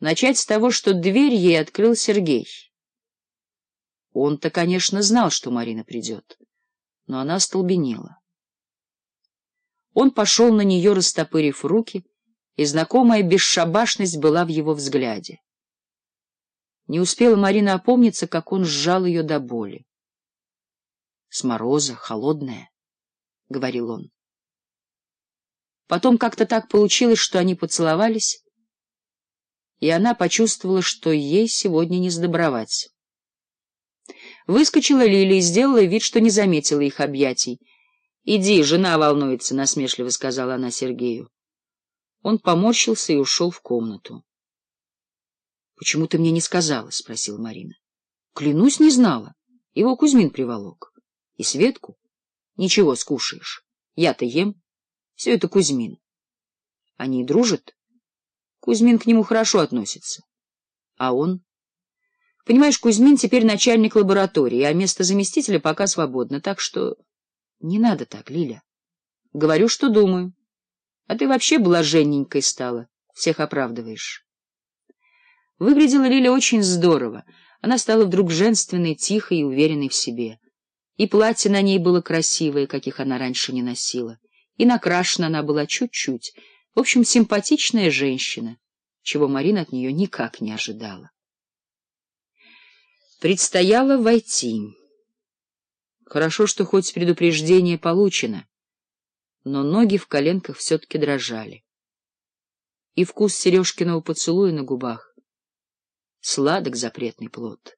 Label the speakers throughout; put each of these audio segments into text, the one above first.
Speaker 1: Начать с того, что дверь ей открыл Сергей. Он-то, конечно, знал, что Марина придет, но она остолбенела. Он пошел на нее, растопырив руки, и знакомая бесшабашность была в его взгляде. Не успела Марина опомниться, как он сжал ее до боли. — С мороза, холодная, — говорил он. Потом как-то так получилось, что они поцеловались, и она почувствовала, что ей сегодня не сдобровать. Выскочила Лили и сделала вид, что не заметила их объятий. — Иди, жена волнуется, — насмешливо сказала она Сергею. Он поморщился и ушел в комнату. — Почему ты мне не сказала? — спросила Марина. — Клянусь, не знала. Его Кузьмин приволок. — И Светку? — Ничего, скушаешь. Я-то ем. Все это Кузьмин. — Они дружат? — Кузьмин к нему хорошо относится. А он? Понимаешь, Кузьмин теперь начальник лаборатории, а место заместителя пока свободно, так что... Не надо так, Лиля. Говорю, что думаю. А ты вообще блаженненькой стала, всех оправдываешь. Выглядела Лиля очень здорово. Она стала вдруг женственной, тихой и уверенной в себе. И платье на ней было красивое, каких она раньше не носила. И накрашена она была чуть-чуть — в общем, симпатичная женщина, чего Марина от нее никак не ожидала. Предстояло войти. Хорошо, что хоть предупреждение получено, но ноги в коленках все-таки дрожали. И вкус Сережкиного поцелуя на губах — сладок запретный плод,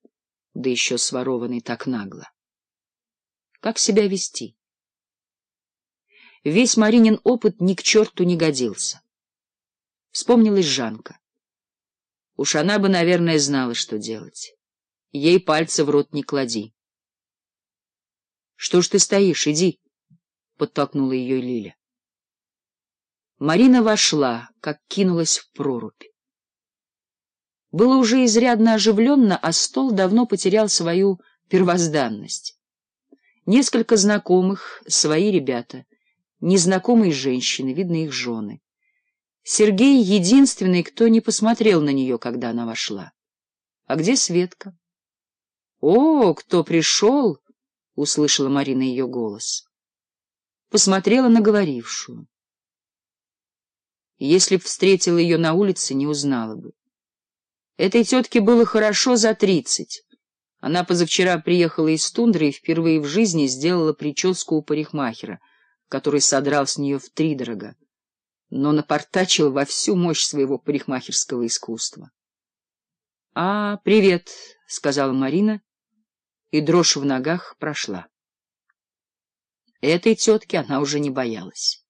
Speaker 1: да еще сворованный так нагло. Как себя вести? Весь Маринин опыт ни к черту не годился. Вспомнилась Жанка. Уж она бы, наверное, знала, что делать. Ей пальца в рот не клади. — Что ж ты стоишь, иди, — подтолкнула ее Лиля. Марина вошла, как кинулась в прорубь. Было уже изрядно оживленно, а стол давно потерял свою первозданность. Несколько знакомых, свои ребята — незнакомые женщины, видно, их жены. Сергей — единственный, кто не посмотрел на нее, когда она вошла. А где Светка? — О, кто пришел? — услышала Марина ее голос. Посмотрела на говорившую. Если б встретила ее на улице, не узнала бы. Этой тетке было хорошо за тридцать. Она позавчера приехала из тундры и впервые в жизни сделала прическу у парикмахера — который содрал с нее втридорога, но напортачил во всю мощь своего парикмахерского искусства. — А, привет, — сказала Марина, и дрожь в ногах прошла. Этой тетке она уже не боялась.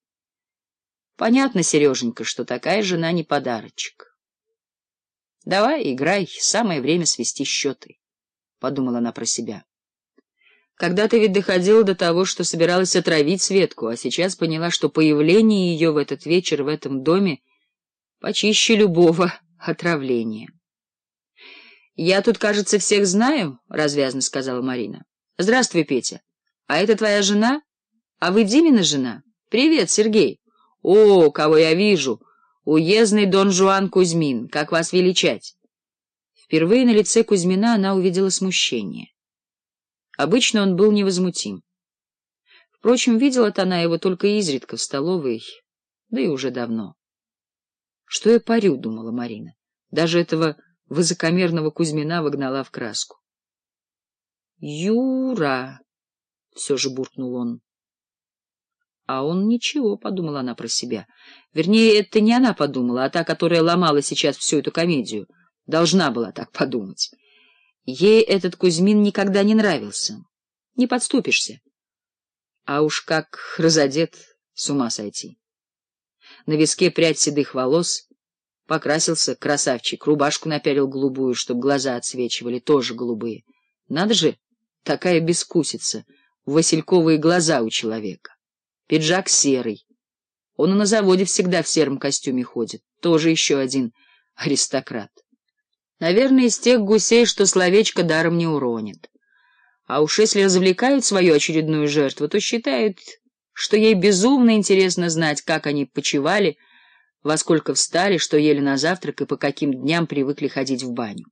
Speaker 1: Понятно, Сереженька, что такая жена не подарочек. — Давай, играй, самое время свести счеты, — подумала она про себя. Когда ты ведь доходила до того, что собиралась отравить Светку, а сейчас поняла, что появление ее в этот вечер в этом доме почище любого отравления. — Я тут, кажется, всех знаю, — развязно сказала Марина. — Здравствуй, Петя. А это твоя жена? А вы Димина жена? Привет, Сергей. — О, кого я вижу! Уездный Дон Жуан Кузьмин. Как вас величать? Впервые на лице Кузьмина она увидела смущение. Обычно он был невозмутим. Впрочем, видела-то она его только изредка в столовой, да и уже давно. Что я парю, — думала Марина. Даже этого высокомерного Кузьмина выгнала в краску. — Юра! — все же буркнул он. А он ничего, — подумала она про себя. Вернее, это не она подумала, а та, которая ломала сейчас всю эту комедию. Должна была так подумать. Ей этот Кузьмин никогда не нравился. Не подступишься. А уж как разодет, с ума сойти. На виске прядь седых волос, покрасился красавчик, рубашку напялил голубую, чтобы глаза отсвечивали, тоже голубые. Надо же, такая бескусица, васильковые глаза у человека. Пиджак серый. Он и на заводе всегда в сером костюме ходит, тоже еще один аристократ. Наверное, из тех гусей, что словечко даром не уронит. А уж если развлекают свою очередную жертву, то считают, что ей безумно интересно знать, как они почивали, во сколько встали, что ели на завтрак и по каким дням привыкли ходить в баню.